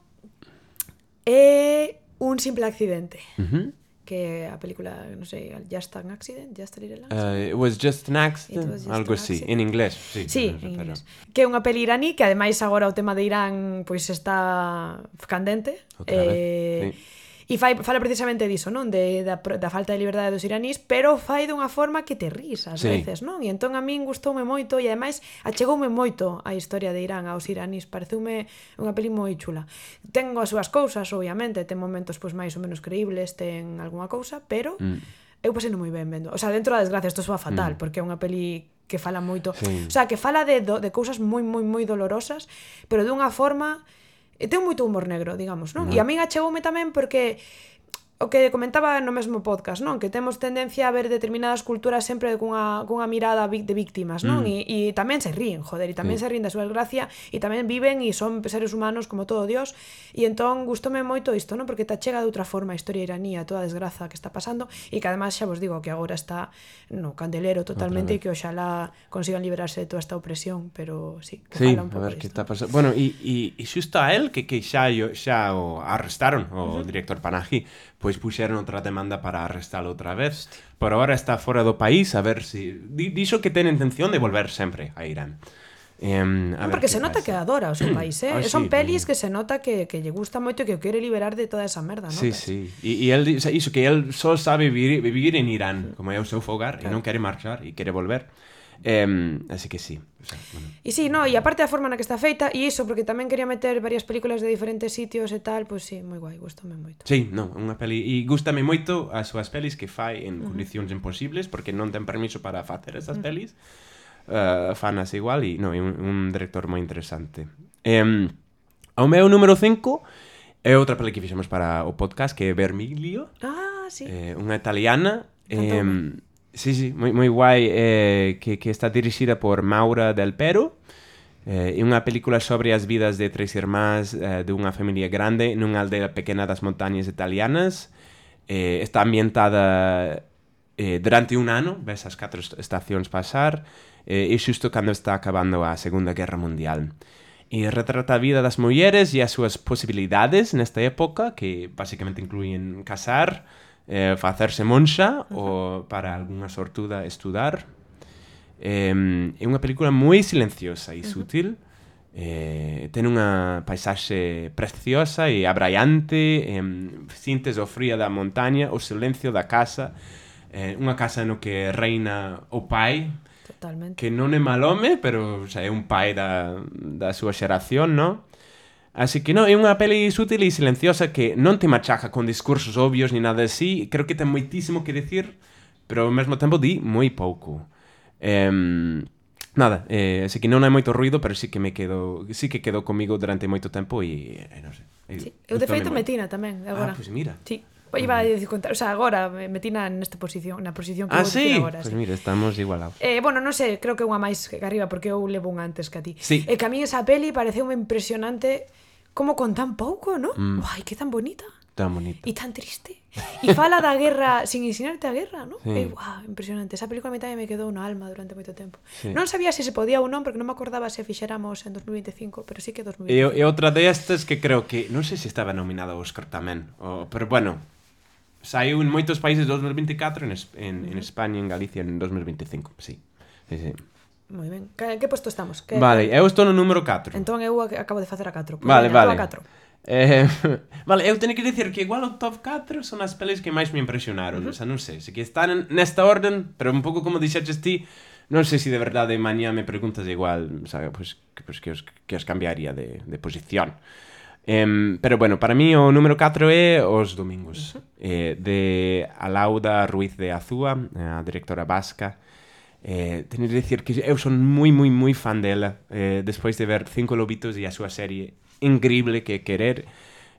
é un simple accidente. Uh -huh. Que a película, non sei, Just an Accident, Just a Little Accident. Uh, it was just an accident, just algo así, en inglés. Sí, sí en inglés. Que é unha peli iraní, que ademais agora o tema de Irán pois está candente. Outra eh, vez, sí E fai, fala precisamente diso, non? De, da, da falta de liberdade dos iranís, pero fai dunha forma que te ris ás sí. veces, non? E entón a min gustoume moito e ademais achegoume moito a historia de Irán aos iranís. Pareceume unha peli moi chula. Tengo as súas cousas, obviamente, ten momentos pois máis ou menos creíbles, ten algunha cousa, pero... Mm eu pasei moi ben vendo. O sea, dentro da desgracia, isto soa fatal, mm. porque é unha peli que fala moito, sí. o sea, que fala de do, de cousas moi moi moi dolorosas, pero dunha forma E ten moito humor negro, digamos, non? No. E ah. a min achegoume tamén porque o que comentaba no mesmo podcast, non? Que temos tendencia a ver determinadas culturas sempre cunha, cunha mirada de víctimas, non? Mm. E, e tamén se ríen, joder, e tamén mm. se ríen da súa desgracia e tamén viven e son seres humanos como todo Dios e entón gustome moito isto, non? Porque te chega de outra forma a historia iranía, toda a desgraza que está pasando e que además xa vos digo que agora está no candelero totalmente e que oxalá consigan liberarse de toda esta opresión, pero sí, que sí, fala un pouco a ver que está pasando. Bueno, e, e, e xusto a él que, que xa, xa o arrestaron o uh -huh. director Panaji, pues pois puxeron outra demanda para arrestalo outra vez. Por agora está fora do país, a ver se... Si... Dixo que ten intención de volver sempre a Irán. Eh, a ah, non, porque se nota pasa. que adora o seu país, eh? Oh, Son sí, pelis que se nota que, que lle gusta moito e que o quere liberar de toda esa merda, non? Sí, sí. E, e el, iso que el só sabe vivir, vivir en Irán, como é o seu fogar, claro. e non quere marchar e quere volver. Eh, así que sí. O sea, bueno. E sí, no, e aparte da forma na que está feita, e iso, porque tamén quería meter varias películas de diferentes sitios e tal, pois pues sí, moi guai, gustame moito. Sí, no, unha peli, e gustame moito as súas pelis que fai en uh -huh. condicións imposibles, porque non ten permiso para facer esas uh -huh. pelis, uh, fanas igual, e no, é un, un director moi interesante. Eh, ao meu número 5 é outra peli que fixemos para o podcast, que é Vermiglio. Ah, sí. Eh, unha italiana, Tanto. eh, Sí, sí, moi, moi guai eh, que, que está dirixida por Maura del Pero eh, é unha película sobre as vidas de tres irmás eh, dunha familia grande nunha aldea pequena das montañas italianas eh, está ambientada eh, durante un ano ves as catro estacións pasar eh, e xusto cando está acabando a Segunda Guerra Mundial. E retrata a vida das mulleres e as súas posibilidades nesta época que basicamente incluyen casar eh, facerse monxa ou para algunha sortuda estudar. Eh, é unha película moi silenciosa e sutil, Eh, ten unha paisaxe preciosa e abraiante, eh, sintes o fría da montaña, o silencio da casa, eh, unha casa no que reina o pai, Totalmente. que non é mal home, pero xa é un pai da, da súa xeración, non? Así que non, é unha peli sutil e silenciosa que non te machaca con discursos obvios ni nada así. Creo que ten moitísimo que decir, pero ao mesmo tempo di moi pouco. Eh, nada, eh, así que non hai moito ruido, pero sí que me quedo, sí que quedou comigo durante moito tempo e, e non sei. Sí. eu de feito metina tamén, agora. Ah, pois pues mira. Sí. Iba a dicir contar, o sea, agora metina nesta posición, na posición que ah, vou sí? agora. Pois pues sí. mira, estamos igualados. Eh, bueno, non sei, creo que unha máis que arriba porque eu levo unha antes que a ti. Sí. E eh, que a mí esa peli pareceu impresionante como con tan pouco, ¿no? Mm. Uai, que tan bonita. Tan bonita. E tan triste. E fala da guerra sin ensinarte a guerra, ¿no? Sí. Eh, e, uau, impresionante. Esa película a mí tamén me quedou no alma durante moito tempo. Sí. Non sabía se se podía ou non, porque non me acordaba se fixéramos en 2025, pero sí que 2025. E, e outra destas que creo que, non sei se estaba nominada ao Oscar tamén, o, pero bueno, Saiu en moitos países 2024 en, en, en España, en Galicia en 2025, sí. Sí, sí. Moi ben. Que, que posto estamos? Que... Vale, eu estou no número 4. Entón eu acabo de facer a 4. Pues pois vale, vale. A 4. Eh, vale, eu teño que dicir que igual o top 4 son as pelis que máis me impresionaron, uh -huh. o sea, non sei, se que están nesta orden, pero un pouco como dixeches ti, non sei se de verdade mañá me preguntas igual, sabe, pois, pues, que, pues, que, os, que os cambiaría de, de posición. Um, pero bueno, para mí o número 4 é os domingos. Uh -huh. eh, de Alauda Ruiz de Azúa, eh, a directora vasca. Eh, tener de decir que eu son moi, moi, moi fan dela eh, despois de ver Cinco Lobitos e a súa serie increíble que querer.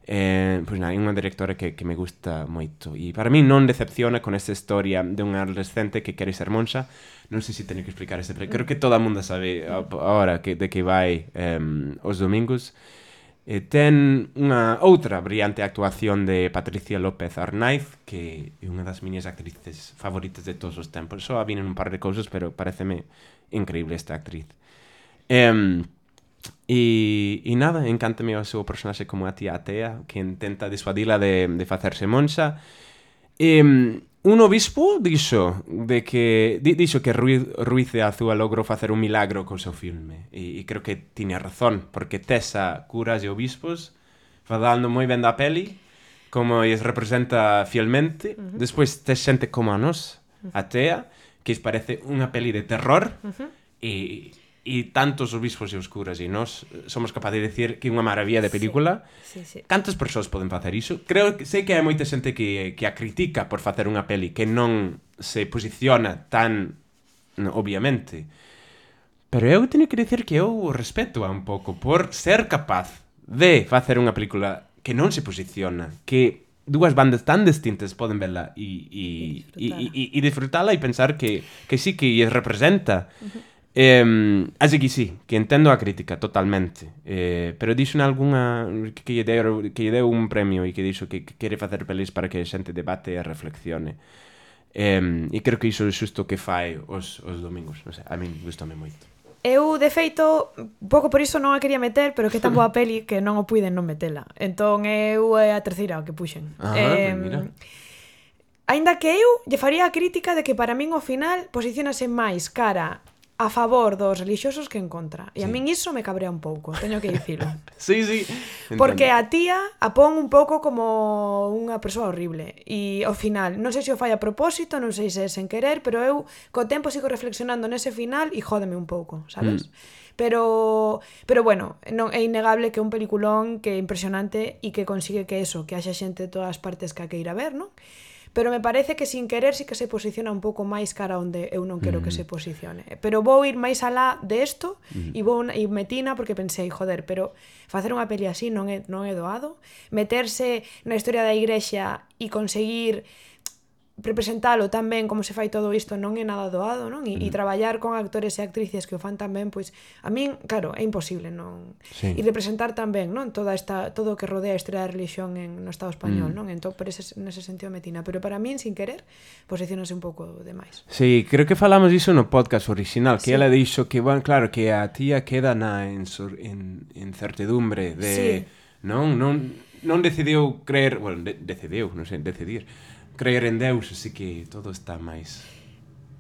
Eh, pois nada, é unha directora que, que me gusta moito. E para mí non decepciona con esta historia de unha adolescente que quere ser monxa. Non sei se teño que explicar este, pero creo que toda a mundo sabe agora que, de que vai eh, os domingos. e E ten unha outra brillante actuación de Patricia López Arnaiz, que é unha das miñas actrices favoritas de todos os tempos. Só vienen un par de cousas, pero pareceme increíble esta actriz. e, e, e nada, encántame o seu personaxe como a tía atea, que intenta disuadila de, de facerse monxa. E, un obispo dixo de que di, dixo que Ruiz, Ruiz de Azúa logrou facer un milagro co seu filme e, e creo que tiña razón porque tesa curas e obispos dando moi ben da peli como es representa fielmente uh -huh. despois tes xente como a nos atea que es parece unha peli de terror uh -huh. e e tantos obispos e os curas e nós somos capaces de decir que é unha maravilla de película. Sí, sí, sí. Cantas persoas poden facer iso? Creo que sei que hai moita xente que, que a critica por facer unha peli que non se posiciona tan obviamente. Pero eu teño que dicir que eu o respeto un pouco por ser capaz de facer unha película que non se posiciona, que dúas bandas tan distintas poden verla e, e, e, e, e disfrutala e pensar que, que sí que representa. Uh -huh Eh, así que sí, que entendo a crítica totalmente. Eh, Pero dixen algunha que, que, lle deu, que lle deu un premio E que dixo que, que quere facer pelis para que a xente debate e reflexione. Eh, E creo que iso é xusto que fai os, os domingos. Non sei, A min gustame moito. Eu, de feito, pouco por iso non a quería meter Pero que tan boa peli que non o puiden non metela. Entón eu é a terceira que puxen. Ah, eh, mira. Ainda que eu lle faría a crítica de que para min o final posicionase máis cara a favor dos relixiosos que en contra. E sí. a min iso me cabrea un pouco, teño que dicilo. sí, sí. Entendo. Porque a tía a pon un pouco como unha persoa horrible. E ao final, non sei se o fai a propósito, non sei se é sen querer, pero eu co tempo sigo reflexionando nese final e jódeme un pouco, sabes? Mm pero pero bueno, non é innegable que é un peliculón que é impresionante e que consigue que eso, que haxa xente de todas as partes que a queira ver, non? pero me parece que sin querer sí que se posiciona un pouco máis cara onde eu non quero mm. que se posicione. Pero vou ir máis alá de isto mm. Mm-hmm. e vou e metina porque pensei, joder, pero facer unha peli así non é non é doado, meterse na historia da igrexa e conseguir representalo tamén como se fai todo isto non é nada doado, non? E, mm. e traballar con actores e actrices que o fan tan ben, pois a min, claro, é imposible, non? Sí. E representar tan ben, non? Toda esta todo o que rodea a historia da religión en no Estado español, mm. non? Entón por ese nese sentido metina, pero para min sin querer posicionase un pouco demais. Sí, creo que falamos iso no podcast original, que sí. ela dixo que van, claro, que a tía queda na en en, en certidumbre de sí. non non non decidiu creer, bueno, de, decidiu, non sei, decidir creer en Deus, así que todo está máis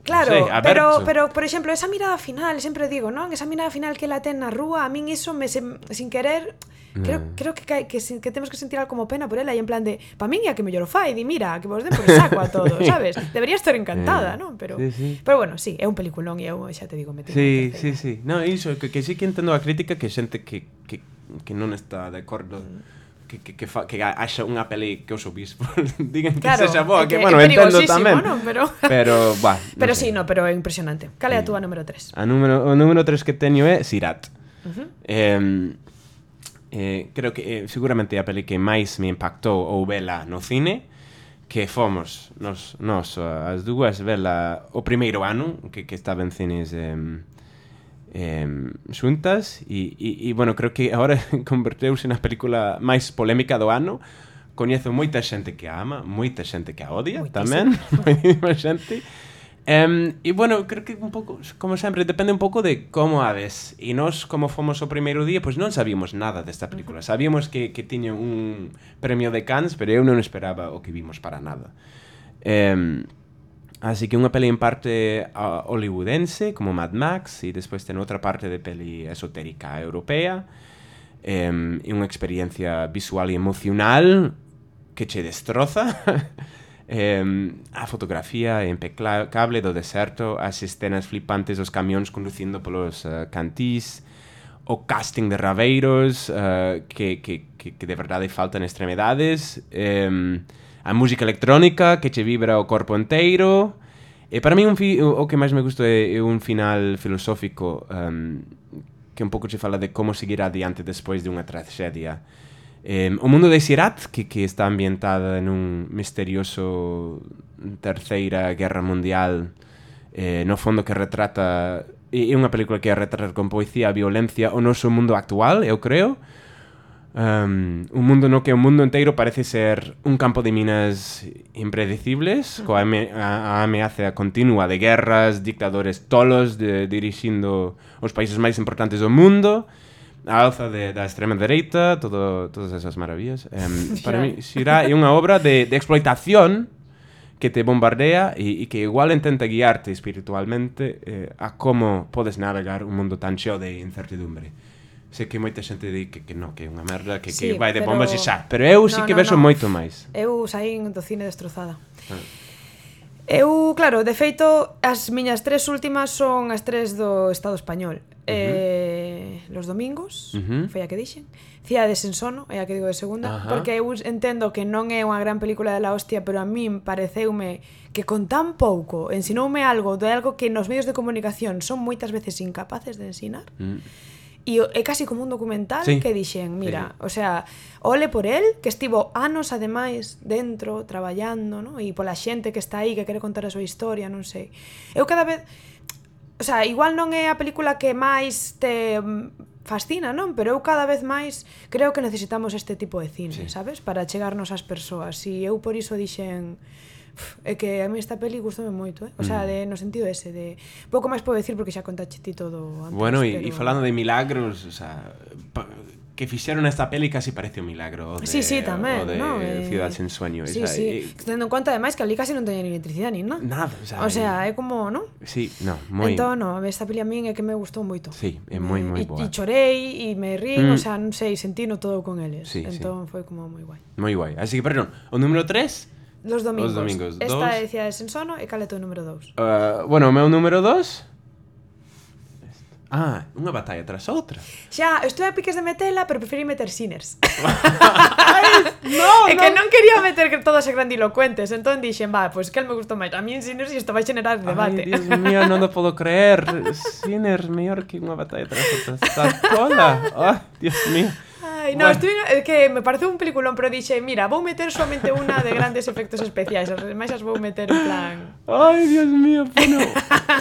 Claro, sei, pero, pero por exemplo, esa mirada final, sempre digo, non? Esa mirada final que la ten na rúa, a min iso me sen, sin querer, no. creo, eh. creo que, que, que, que temos que sentir algo como pena por ela e en plan de, pa min é que mellor o fai, di, mira, que vos den por saco a todo, sabes? Debería estar encantada, eh, non? Pero sí, sí. pero bueno, sí, é un peliculón e eu xa te digo, me Sí, sí, sí. No, iso que, que sí que entendo a crítica que xente que que que non está de acordo. Mm que, que, que, fa, que haxa unha peli que os obispo digan claro, que sexa boa, que, que bueno, entendo tamén. Non, pero pero, bah, no pero sé. sí, no, pero é impresionante. Cal é a túa número 3? A número o número 3 que teño é Sirat. Uh -huh. Eh, eh, creo que eh, seguramente a peli que máis me impactou ou vela no cine que fomos nos, nos as dúas vela o primeiro ano que, que estaba en cines eh, eh, xuntas e, e, e bueno, creo que agora converteuse na película máis polémica do ano coñezo moita xente que a ama moita xente que a odia moita tamén moita xente Um, e bueno, creo que un pouco, como sempre, depende un pouco de como a ves. E nós, como fomos o primeiro día, pois non sabíamos nada desta película. Sabíamos que, que tiña un premio de Cannes, pero eu non esperaba o que vimos para nada. Um, Así que una peli en parte uh, hollywoodense, como Mad Max, y después tiene otra parte de peli esotérica europea, eh, y una experiencia visual y emocional que te destroza. eh, a fotografía impecable do deserto, as escenas flipantes dos camións conducindo polos uh, cantís, o casting de Raveiros, uh, eh, que, que, que, que de verdade faltan extremidades, eh, a música electrónica que che vibra o corpo inteiro. E para mí un fi, o que máis me gusta é, é un final filosófico um, que un pouco che fala de como seguir adiante despois dunha tragedia. Um, ehm, o mundo de Sirat, que, que está ambientada en un misterioso terceira guerra mundial, eh, no fondo que retrata é unha película que retrata con poesía a violencia o noso mundo actual, eu creo, Um, un mundo no que o mundo inteiro parece ser un campo de minas impredecibles coa ame, a, a ameaza continua de guerras, dictadores tolos de, dirixindo os países máis importantes do mundo a alza de, da extrema dereita todo, todas esas maravillas. Um, para mí Xirá é unha obra de, de exploitación que te bombardea e, e que igual intenta guiarte espiritualmente eh, a como podes navegar un mundo tan cheo de incertidumbre sei que moita xente di que, que non, que é unha merda, que, sí, que vai de pero... bombas e xa. Pero eu no, sí que no, vexo no. moito máis. Eu saín do cine destrozada. Ah. Eu, claro, de feito, as miñas tres últimas son as tres do Estado Español. Uh -huh. eh, los domingos, uh -huh. foi a que dixen. Cidade sen sono, é a que digo de segunda, uh -huh. porque eu entendo que non é unha gran película de la hostia, pero a min pareceume que con tan pouco ensinoume algo de algo que nos medios de comunicación son moitas veces incapaces de ensinar. Uh -huh E é casi como un documental sí. que dixen, mira, sí. o sea, ole por el, que estivo anos ademais dentro, traballando, ¿no? e pola xente que está aí, que quere contar a súa historia, non sei. Eu cada vez... O sea, igual non é a película que máis te mm, fascina, non? Pero eu cada vez máis creo que necesitamos este tipo de cine, sí. sabes? Para chegarnos ás persoas. E eu por iso dixen É que a mí esta peli gustoume moito, eh? O sea, mm. de, no sentido ese de pouco máis podo decir porque xa contache ti todo antes. Bueno, e pero... falando de milagros, o sea, pa, que fixeron esta peli casi parece un milagro o de, sí, sí, tamén, o de no? Eh, Ciudad sen sueño sí, sí. Eh, e... tendo en conta ademais que ali casi non teñen electricidade nin nada nada, o sea, o sea eh, é como, non? Sí, no, moi entón, no, esta peli a min é que me gustou moito sí, é moi, moi boa e chorei, e me rín, mm. o sea, non sei, sentino todo con eles sí, entón sí. foi como moi guai moi guai, así que perdón, o número 3 Los domingos. Os domingos. Esta dos. é Cidade de Sensono e cal é teu número 2? Uh, eh, bueno, o meu número 2 Ah, unha batalla tras outra. Xa, estou a piques de metela, pero preferi meter Sinners. no, é no. que non quería meter que todas as grandilocuentes, entón dixen, va, pois pues, que me gustou máis. A mí en Sinners isto vai generar debate. Ai, Dios mío, non o podo creer. Sinners mellor que unha batalla tras outra. Está cola. Oh, ah, Dios mío. Ai, no, bueno. estoy, é eh, que me parece un peliculón, pero dixe, mira, vou meter solamente unha de grandes efectos especiais, as demais as vou meter en plan... Ai, Dios mío, bueno...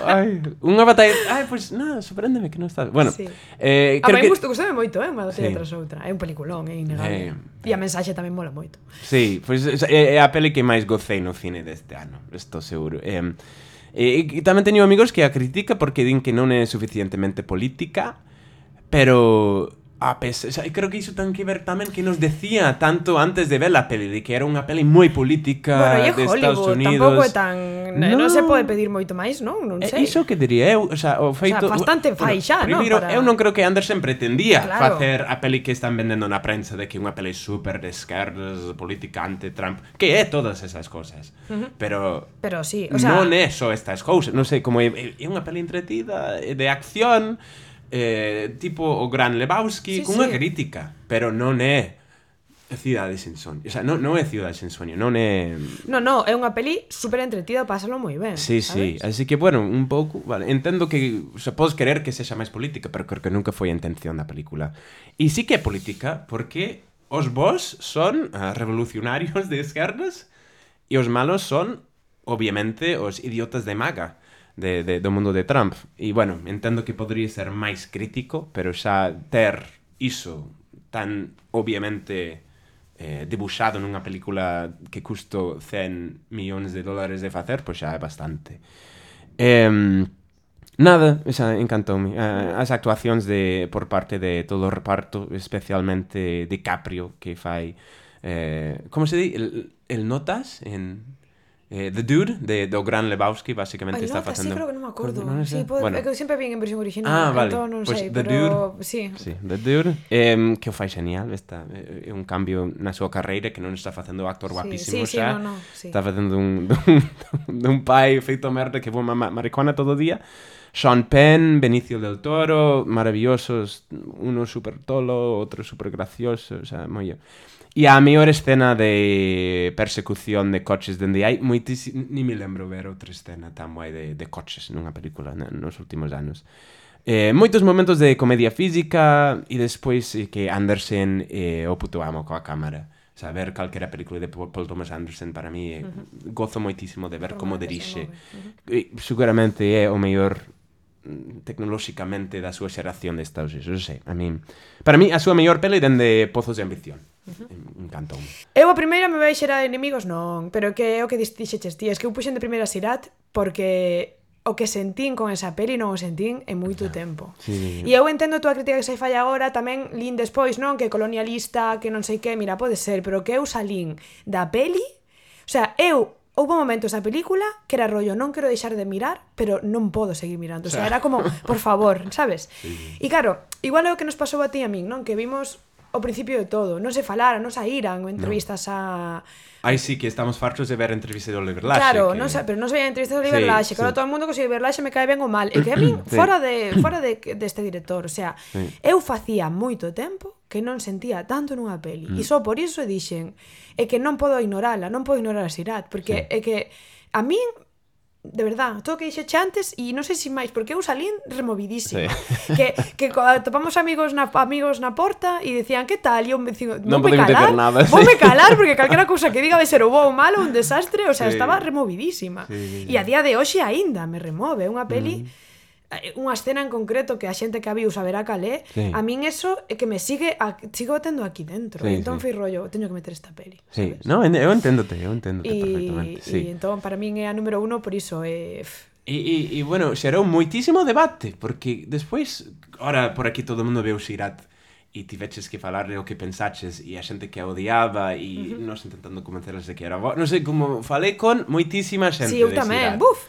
Ai, unha batalla... Ai, pois, pues, nada, sorpréndeme que non está... Bueno, sí. eh, ah, creo a que... gusto, gustame moito, eh, unha batalla sí. tras outra. É un peliculón, é innegable. Eh... E a mensaxe tamén mola moito. Sí, pois pues, é a peli que máis gocei no cine deste ano, estou seguro. Eh, E, e tamén teño amigos que a critica porque din que non é suficientemente política, pero a pesar, o sea, creo que iso ten que ver tamén que nos decía tanto antes de ver a peli, de que era unha peli moi política bueno, de Hollywood, Estados Unidos. Tampouco é tan... No. Non se pode pedir moito máis, non? Non sei. Iso que diría eu, o sea, o feito... O sea, bastante fai xa, bueno, non? Para... Eu non creo que Anderson pretendía claro. facer a peli que están vendendo na prensa de que unha peli super de esquerdas, política anti-Trump, que é todas esas cosas. Uh -huh. Pero... Pero sí, o sea... Non é só estas cousas, non sei, como é, é unha peli entretida, de acción, eh, tipo o Gran Lebowski sí, cunha sí. crítica, pero non é Cidade sen soño. O sea, non, non é Cidade sen soño, non é... Non, non, é unha peli super entretida, pásalo moi ben. Sí, sabes? sí, así que, bueno, un pouco... Vale, entendo que, o sea, podes querer que sexa máis política, pero creo que nunca foi a intención da película. E sí que é política, porque os vos son uh, revolucionarios de esquerdas e os malos son, obviamente, os idiotas de maga de, de, do mundo de Trump. E, bueno, entendo que podría ser máis crítico, pero xa ter iso tan obviamente eh, debuxado nunha película que custo 100 millóns de dólares de facer, pois xa é bastante. Eh, Nada, xa encantoume. Eh, as actuacións de por parte de todo o reparto, especialmente DiCaprio, que fai eh como se di, el, el notas en Eh, The Dude, de, do Gran Lebowski, basicamente Ai, está nota, facendo... Sí, creo que non me acordo. Non sí, pode... bueno. é que eu sempre vin en versión original, ah, vale. entón non pues sei, The pero... Dude, sí. sí. The Dude, eh, que o fai genial, está, é un cambio na súa carreira que non está facendo actor guapísimo sí, sí, xa. Sí, no, no, sí. Está facendo un, dun, dun pai feito merda que fuma marihuana todo o día. Sean Penn, Benicio del Toro, maravillosos, uno super tolo, outro super gracioso, o sea, moi... E a mellor escena de persecución de coches dende hai moitísimo... Ni me lembro ver outra escena tan guai de, de coches nunha película nos últimos anos. Eh, moitos momentos de comedia física e despois eh, que Andersen eh, o puto amo coa cámara. O sea, ver calquera película de Paul Thomas Anderson para mí eh, gozo moitísimo de ver como dirixe. E, eh, seguramente é o mellor mm, tecnolóxicamente da súa xeración de Estados Unidos, non sei, a mí... Para mí, a súa mellor peli dende Pozos de Ambición en, en Eu a primeira me vai xerar enemigos, non, pero que é o que dixeches ti, es que eu puxen de primeira Sirat porque o que sentín con esa peli non o sentín en moito tempo. Sí. E eu entendo a túa crítica que se falla agora, tamén lin despois, non, que colonialista, que non sei que, mira, pode ser, pero que eu salín da peli, o sea, eu houve momentos da película que era rollo, non quero deixar de mirar, pero non podo seguir mirando, o sea, era como, por favor, sabes? Sí. E claro, igual é o que nos pasou a ti e a min, non, que vimos o principio de todo. Non se falaron, non saíran entrevistas no. a... Aí sí que estamos fartos de ver entrevistas de Oliver Laxe. Claro, que... non sa... pero non se veía entrevistas de Oliver sí, Laxe. Claro, sí. todo o mundo que se Oliver Laxe me cae ben ou mal. E que a min, sí. fora, de, fora de, deste director, o sea, sí. eu facía moito tempo que non sentía tanto nunha peli. Mm. E só por iso dixen, é que non podo ignorala, non podo ignorar a Sirat, porque sí. é que a min de verdad, todo que dixeche antes e non sei se máis, porque eu salín removidísima. Sí. Que, que ah, topamos amigos na, amigos na porta e decían, que tal? E eu me digo, non me calar, nada, sí. me calar, porque calquera cousa que diga vai ser o bo ou malo, un desastre, o sea, sí. estaba removidísima. Sí, e a día de hoxe aínda me remove, unha peli... Mm Eh, unha escena en concreto que a xente que a viu saberá cal é, sí. a min eso é que me sigue a, sigo tendo aquí dentro. Sí, entón sí. foi rollo, teño que meter esta peli. Sí. Sabes? No, eu enténdote, eu enténdote y, perfectamente. Sí. E entón para min é a número uno por iso é E, e, e bueno, xerou moitísimo debate, porque despois, ora por aquí todo mundo veu Sirat e tiveches que falarle o que pensaches e a xente que a odiaba e uh -huh. nos intentando convencerles de que era bo. Non sei como falei con moitísima xente. Si, sí, eu tamén, buf.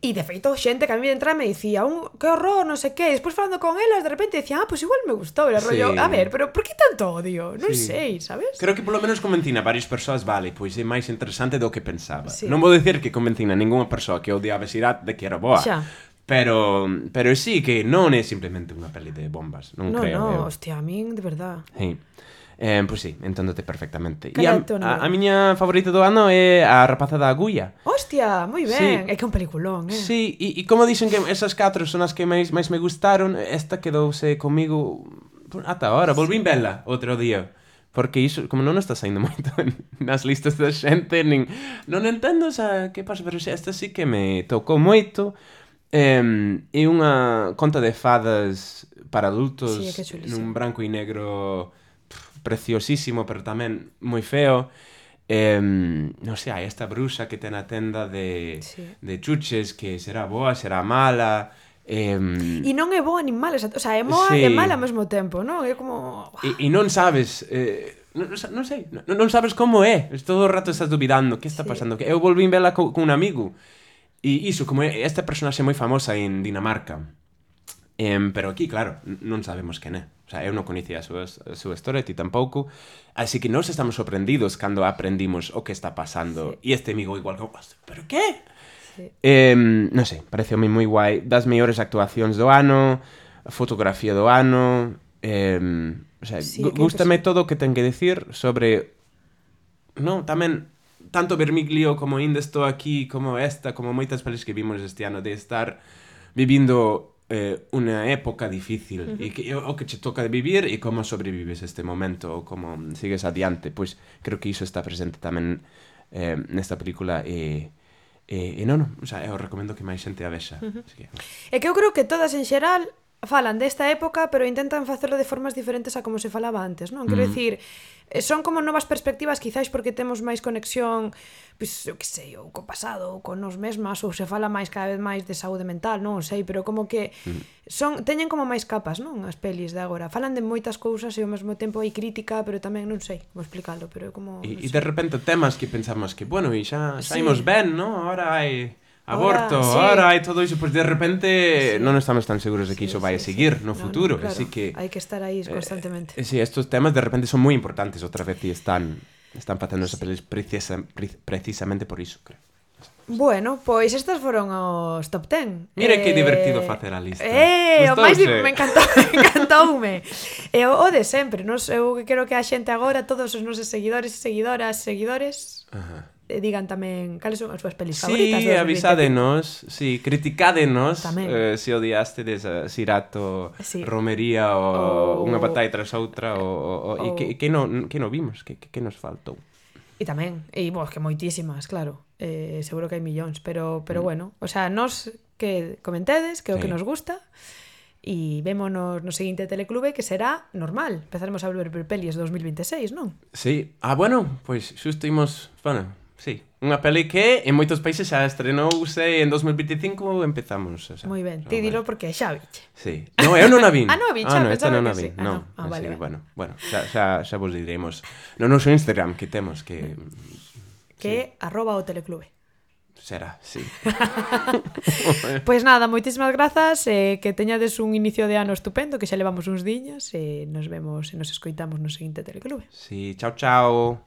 E de feito, xente que a mí entra me dicía, un, que horror, non sei que, e despois falando con elas, de repente dicía, ah, pois pues igual me gustou, era rollo, sí. a ver, pero por que tanto odio? Non sí. sei, sabes? Creo que polo menos convencina a varias persoas, vale, pois é máis interesante do que pensaba. Sí. Non vou dicir que convencina a ninguna persoa que odiaba Sirat de que era boa, Xa Pero, pero sí que non é simplemente unha peli de bombas, non no, creo. No, eu. hostia, a min de verdad. Sí. Eh, pois pues sí, enténdote perfectamente. E a, a, a miña favorita do ano é a rapaza da agulla. Hostia, moi ben, sí. é que é un peliculón, eh. Sí, e, e como dixen que esas catro son as que máis máis me gustaron, esta quedouse comigo ata agora, volvín sí. vela outro día porque iso, como non está saindo moito nas listas da xente, nin, non entendo xa que pasa, pero xa, esta sí que me tocou moito, Um, é unha conta de fadas para adultos sí, nun branco e negro pff, preciosísimo, pero tamén moi feo. Um, non sei, hai esta bruxa que ten a tenda de, sí. de chuches que será boa, será mala, Um, e non é boa nin mala, o sea, é boa sí. e mala ao mesmo tempo, non? É como... E, e non sabes, eh, non, non sei, non, non sabes como é, todo o rato estás dubidando, que está sí. pasando, que eu volvín vela con, con un amigo, E iso, como é, esta personaxe moi famosa en Dinamarca. Em, pero aquí, claro, non sabemos quen é. O sea, eu non coñecía a súa, a súa historia, ti tampouco. Así que nós estamos sorprendidos cando aprendimos o que está pasando. Sí. E este amigo igual como, pero que? Sí. Em, non sei, parece moi moi guai. Das mellores actuacións do ano, fotografía do ano... Em, o sea, sí, gústame todo o que ten que decir sobre... Non, tamén tanto Vermiglio como Indesto Estou Aquí, como esta, como moitas pelis que vimos este ano, de estar vivindo eh, unha época difícil uh -huh. e que, o que che toca de vivir e como sobrevives este momento ou como sigues adiante pois creo que iso está presente tamén eh, nesta película e e, e non, non, o sea, eu recomendo que máis xente a vexa uh -huh. Así que... É que eu creo que todas en xeral falan desta época pero intentan facelo de formas diferentes a como se falaba antes non? quero uh -huh. dicir Eh, son como novas perspectivas quizáis porque temos máis conexión pois, eu que sei, ou co pasado ou con nos mesmas, ou se fala máis cada vez máis de saúde mental, non sei, pero como que mm. son, teñen como máis capas non as pelis de agora, falan de moitas cousas e ao mesmo tempo hai crítica, pero tamén non sei como explicarlo, pero é como... E, e de repente temas que pensamos que, bueno, e xa, xa sí. imos ben, non? Ahora hai Aborto, ahora sí. e todo iso, pois pues de repente sí. non estamos tan seguros de que iso sí, vai a seguir sí, no futuro, no, no, claro. así que hai que estar aí eh, constantemente. Eh, sí, estos temas de repente son moi importantes outra vez e están están facendo esa pelis precisa, precisamente por iso, creo. Bueno, pois estas foron os top 10. Mira eh... que divertido facer a lista. Eh, o máis me encantou, encantoume. e eh, o, o de sempre, nos eu quero que a xente agora, todos os nosos seguidores e seguidoras, seguidores, Ajá Eh, digan tamén cales son as súas pelis sí, favoritas. Sí, avisádenos, sí, criticádenos tamén. eh, se odiastedes a Sirato, sí. Romería ou. Unha batalla tras outra ou, ou... e que, que, non, que non vimos, que, que nos faltou. E tamén, e bo, que moitísimas, claro. Eh, seguro que hai millóns, pero pero mm. bueno, o sea, nos que comentedes, que é o sí. que nos gusta e vémonos no seguinte teleclube que será normal. Empezaremos a volver pelis 2026, non? Sí. Ah, bueno, pois pues, xusto imos, bueno, Sí, unha peli que en moitos países xa estrenouse en 2025 empezamos, o sea. Moi ben, ti dilo porque xa viche. Sí. No, eu non a vin. ah, non a vin, ah, xa, ah, no, esta non a vin. Sí. Ah, no, ah, no. ah, vale, así, vale. bueno, bueno, xa, xa, xa vos diremos. No noso Instagram que temos que mm. que sí. arroba o teleclube. Será, sí. pois pues nada, moitísimas grazas, eh, que teñades un inicio de ano estupendo, que xa levamos uns diñas e eh, nos vemos e nos escoitamos no seguinte teleclube. Sí, chao, chao.